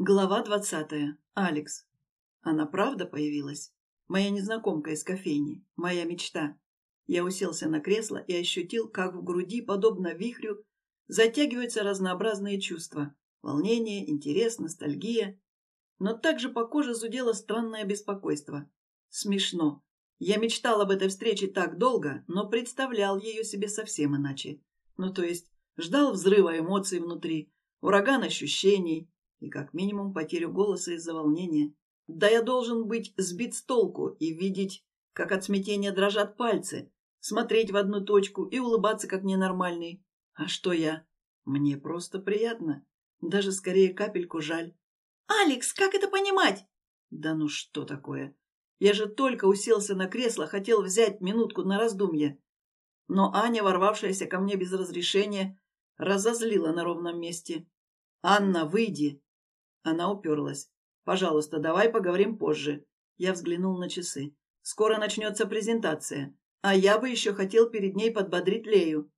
Глава двадцатая. Алекс. Она правда появилась? Моя незнакомка из кофейни. Моя мечта. Я уселся на кресло и ощутил, как в груди, подобно вихрю, затягиваются разнообразные чувства. Волнение, интерес, ностальгия. Но также по коже зудело странное беспокойство. Смешно. Я мечтал об этой встрече так долго, но представлял ее себе совсем иначе. Ну, то есть, ждал взрыва эмоций внутри, ураган ощущений, и как минимум потерю голоса из-за волнения. Да я должен быть сбит с толку и видеть, как от смятения дрожат пальцы, смотреть в одну точку и улыбаться как ненормальный. А что я? Мне просто приятно. Даже скорее капельку жаль. «Алекс, как это понимать?» «Да ну что такое? Я же только уселся на кресло, хотел взять минутку на раздумье. Но Аня, ворвавшаяся ко мне без разрешения, разозлила на ровном месте. «Анна, выйди!» Она уперлась. «Пожалуйста, давай поговорим позже». Я взглянул на часы. «Скоро начнется презентация, а я бы еще хотел перед ней подбодрить Лею».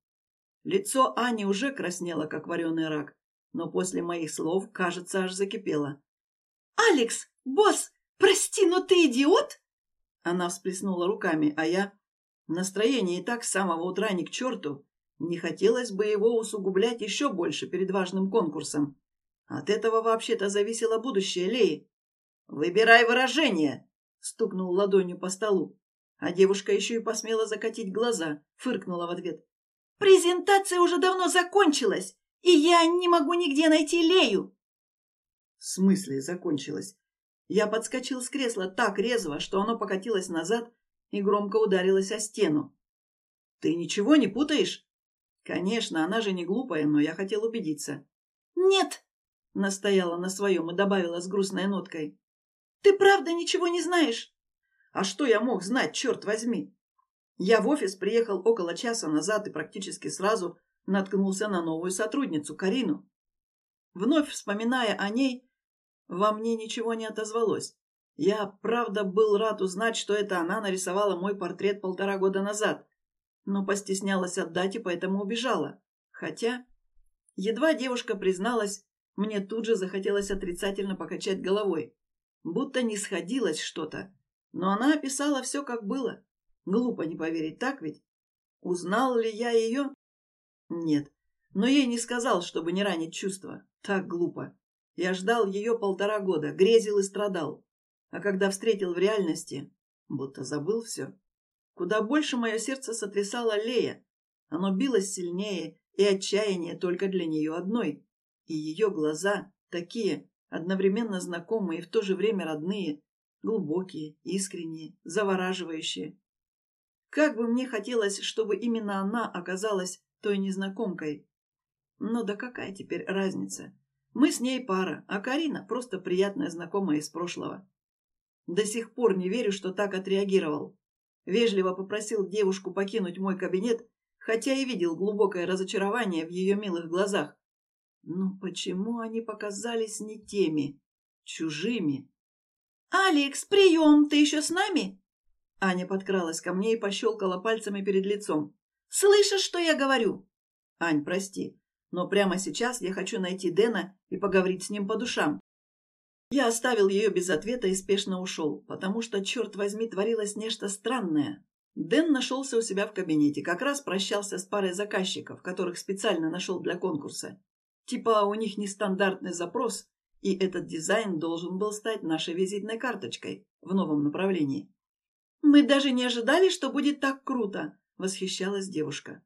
Лицо Ани уже краснело, как вареный рак, но после моих слов, кажется, аж закипело. «Алекс! Босс! Прости, но ты идиот?» Она всплеснула руками, а я... Настроение и так с самого утра ни к черту. Не хотелось бы его усугублять еще больше перед важным конкурсом. От этого вообще-то зависело будущее Леи. «Выбирай выражение!» — стукнул ладонью по столу. А девушка еще и посмела закатить глаза, фыркнула в ответ. «Презентация уже давно закончилась, и я не могу нигде найти Лею!» «В смысле закончилась?» Я подскочил с кресла так резво, что оно покатилось назад и громко ударилось о стену. «Ты ничего не путаешь?» «Конечно, она же не глупая, но я хотел убедиться». «Нет!» Настояла на своем и добавила с грустной ноткой. «Ты правда ничего не знаешь?» «А что я мог знать, черт возьми?» Я в офис приехал около часа назад и практически сразу наткнулся на новую сотрудницу, Карину. Вновь вспоминая о ней, во мне ничего не отозвалось. Я, правда, был рад узнать, что это она нарисовала мой портрет полтора года назад, но постеснялась отдать и поэтому убежала. Хотя, едва девушка призналась, мне тут же захотелось отрицательно покачать головой. Будто не сходилось что-то. Но она описала все, как было. Глупо не поверить, так ведь? Узнал ли я ее? Нет. Но ей не сказал, чтобы не ранить чувства. Так глупо. Я ждал ее полтора года, грезил и страдал. А когда встретил в реальности, будто забыл все. Куда больше мое сердце сотрясало Лея. Оно билось сильнее, и отчаяние только для нее одной. И ее глаза, такие, одновременно знакомые и в то же время родные, глубокие, искренние, завораживающие. Как бы мне хотелось, чтобы именно она оказалась той незнакомкой. Но да какая теперь разница? Мы с ней пара, а Карина просто приятная знакомая из прошлого. До сих пор не верю, что так отреагировал. Вежливо попросил девушку покинуть мой кабинет, хотя и видел глубокое разочарование в ее милых глазах. Но почему они показались не теми, чужими? «Алекс, прием! Ты еще с нами?» Аня подкралась ко мне и пощелкала пальцами перед лицом. «Слышишь, что я говорю?» «Ань, прости, но прямо сейчас я хочу найти Дэна и поговорить с ним по душам». Я оставил ее без ответа и спешно ушел, потому что, черт возьми, творилось нечто странное. Дэн нашелся у себя в кабинете, как раз прощался с парой заказчиков, которых специально нашел для конкурса. Типа у них нестандартный запрос, и этот дизайн должен был стать нашей визитной карточкой в новом направлении. «Мы даже не ожидали, что будет так круто!» — восхищалась девушка.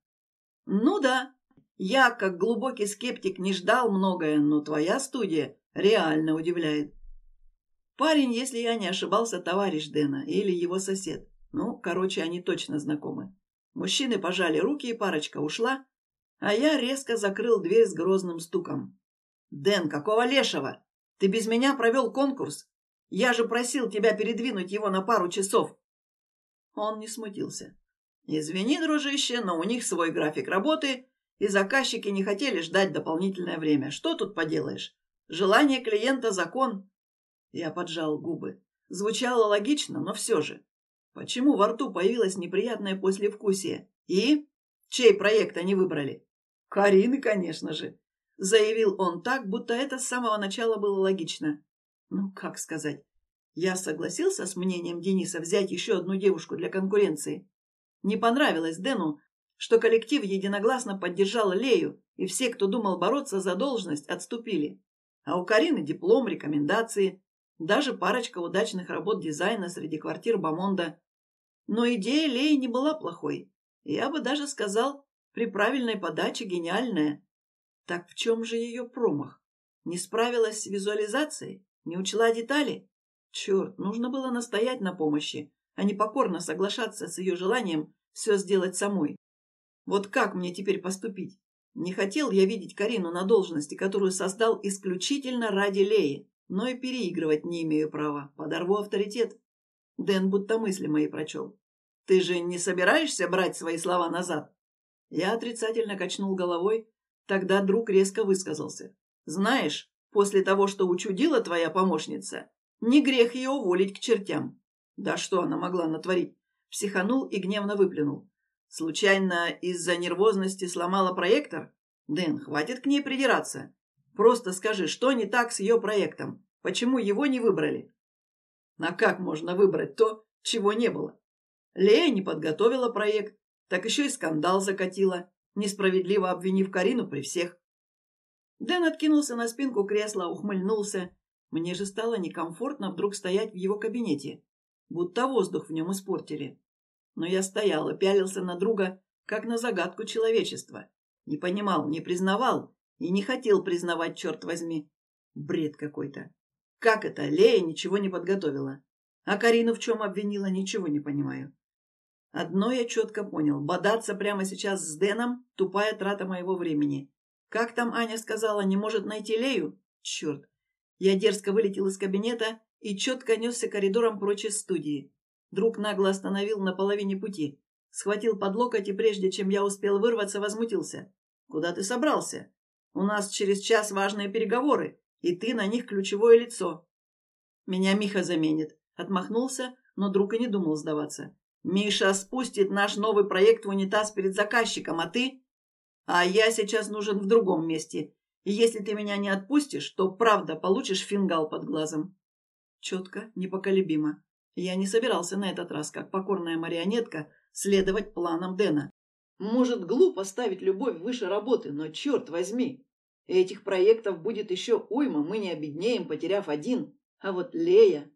«Ну да, я, как глубокий скептик, не ждал многое, но твоя студия реально удивляет. Парень, если я не ошибался, товарищ Дэна или его сосед. Ну, короче, они точно знакомы. Мужчины пожали руки, и парочка ушла, а я резко закрыл дверь с грозным стуком. «Дэн, какого лешего? Ты без меня провел конкурс? Я же просил тебя передвинуть его на пару часов!» Он не смутился. «Извини, дружище, но у них свой график работы, и заказчики не хотели ждать дополнительное время. Что тут поделаешь? Желание клиента – закон». Я поджал губы. Звучало логично, но все же. Почему во рту появилось неприятное послевкусие? И? Чей проект они выбрали? Карины, конечно же. заявил он так, будто это с самого начала было логично. Ну, как сказать? Я согласился с мнением Дениса взять еще одну девушку для конкуренции. Не понравилось Дэну, что коллектив единогласно поддержал Лею, и все, кто думал бороться за должность, отступили. А у Карины диплом, рекомендации, даже парочка удачных работ дизайна среди квартир Бамонда. Но идея Леи не была плохой. Я бы даже сказал, при правильной подаче гениальная. Так в чем же ее промах? Не справилась с визуализацией? Не учла детали? Черт, нужно было настоять на помощи, а не покорно соглашаться с ее желанием все сделать самой. Вот как мне теперь поступить? Не хотел я видеть Карину на должности, которую создал исключительно ради Леи, но и переигрывать не имею права, подорву авторитет. Дэн будто мысли мои прочел. «Ты же не собираешься брать свои слова назад?» Я отрицательно качнул головой, тогда друг резко высказался. «Знаешь, после того, что учудила твоя помощница, не грех ее уволить к чертям». «Да что она могла натворить?» Психанул и гневно выплюнул. Случайно из-за нервозности сломала проектор? Дэн, хватит к ней придираться. Просто скажи, что не так с ее проектом? Почему его не выбрали? А как можно выбрать то, чего не было? Лея не подготовила проект, так еще и скандал закатила, несправедливо обвинив Карину при всех. Дэн откинулся на спинку кресла, ухмыльнулся. Мне же стало некомфортно вдруг стоять в его кабинете, будто воздух в нем испортили. Но я стоял и пялился на друга, как на загадку человечества. Не понимал, не признавал и не хотел признавать, черт возьми. Бред какой-то. Как это Лея ничего не подготовила? А Карину в чем обвинила, ничего не понимаю. Одно я четко понял. Бодаться прямо сейчас с Дэном – тупая трата моего времени. Как там Аня сказала, не может найти Лею? Черт. Я дерзко вылетел из кабинета и четко несся коридором прочь из студии. Друг нагло остановил на половине пути. Схватил под локоть и прежде чем я успел вырваться, возмутился. «Куда ты собрался? У нас через час важные переговоры, и ты на них ключевое лицо». «Меня Миха заменит», — отмахнулся, но друг и не думал сдаваться. «Миша спустит наш новый проект в унитаз перед заказчиком, а ты...» «А я сейчас нужен в другом месте, и если ты меня не отпустишь, то правда получишь фингал под глазом». Четко, непоколебимо. Я не собирался на этот раз, как покорная марионетка, следовать планам Дэна. Может, глупо ставить любовь выше работы, но черт возьми, этих проектов будет еще уйма, мы не обеднеем, потеряв один. А вот Лея...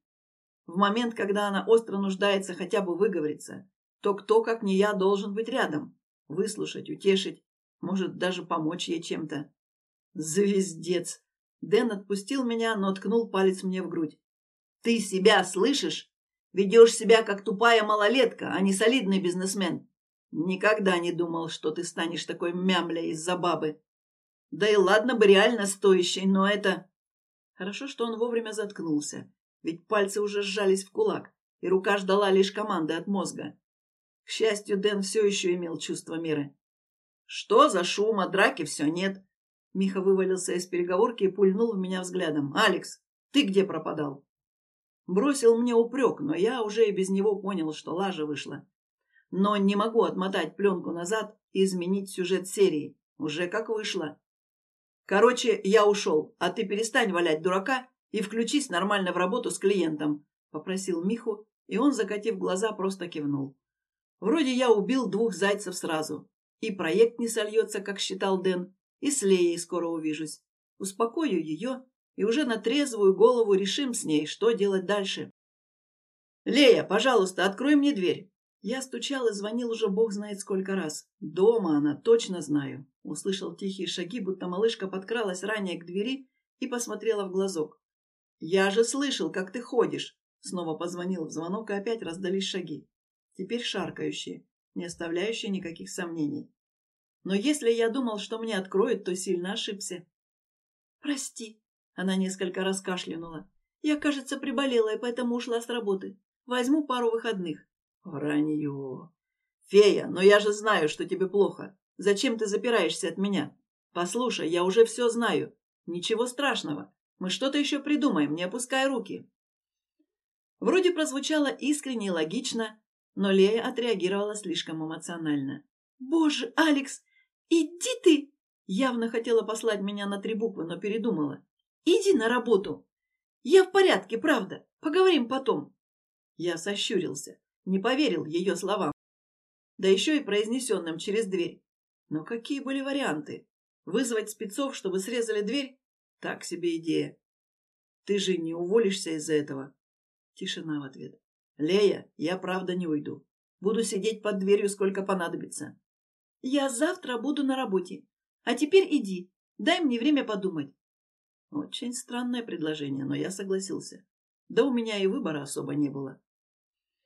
В момент, когда она остро нуждается хотя бы выговориться, то кто, как не я, должен быть рядом? Выслушать, утешить, может, даже помочь ей чем-то. Звездец! Дэн отпустил меня, но ткнул палец мне в грудь. «Ты себя слышишь? Ведешь себя как тупая малолетка, а не солидный бизнесмен. Никогда не думал, что ты станешь такой мямлей из-за бабы. Да и ладно бы реально стоящий, но это... Хорошо, что он вовремя заткнулся, ведь пальцы уже сжались в кулак, и рука ждала лишь команды от мозга. К счастью, Дэн все еще имел чувство меры. «Что за шума? Драки все нет». Миха вывалился из переговорки и пульнул в меня взглядом. «Алекс, ты где пропадал?» Бросил мне упрек, но я уже и без него понял, что лажа вышла. Но не могу отмотать пленку назад и изменить сюжет серии. Уже как вышло. Короче, я ушел, а ты перестань валять дурака и включись нормально в работу с клиентом, попросил Миху, и он, закатив глаза, просто кивнул. Вроде я убил двух зайцев сразу. И проект не сольется, как считал Дэн, и с Леей скоро увижусь. Успокою ее и уже на трезвую голову решим с ней, что делать дальше. «Лея, пожалуйста, открой мне дверь!» Я стучал и звонил уже бог знает сколько раз. Дома она, точно знаю. Услышал тихие шаги, будто малышка подкралась ранее к двери и посмотрела в глазок. «Я же слышал, как ты ходишь!» Снова позвонил в звонок, и опять раздались шаги. Теперь шаркающие, не оставляющие никаких сомнений. Но если я думал, что мне откроют, то сильно ошибся. «Прости», она несколько раз кашлянула. «Я, кажется, приболела, и поэтому ушла с работы. Возьму пару выходных». «Вранье!» «Фея, но я же знаю, что тебе плохо. Зачем ты запираешься от меня? Послушай, я уже все знаю. Ничего страшного. Мы что-то еще придумаем, не опускай руки». Вроде прозвучало искренне и логично, но Лея отреагировала слишком эмоционально. «Боже, Алекс, иди ты!» Явно хотела послать меня на три буквы, но передумала. «Иди на работу!» «Я в порядке, правда. Поговорим потом». Я сощурился, не поверил ее словам. Да еще и произнесенным через дверь. Но какие были варианты? Вызвать спецов, чтобы срезали дверь? Так себе идея. Ты же не уволишься из-за этого. Тишина в ответ. Лея, я правда не уйду. Буду сидеть под дверью, сколько понадобится. Я завтра буду на работе. А теперь иди. Дай мне время подумать. Очень странное предложение, но я согласился. Да у меня и выбора особо не было.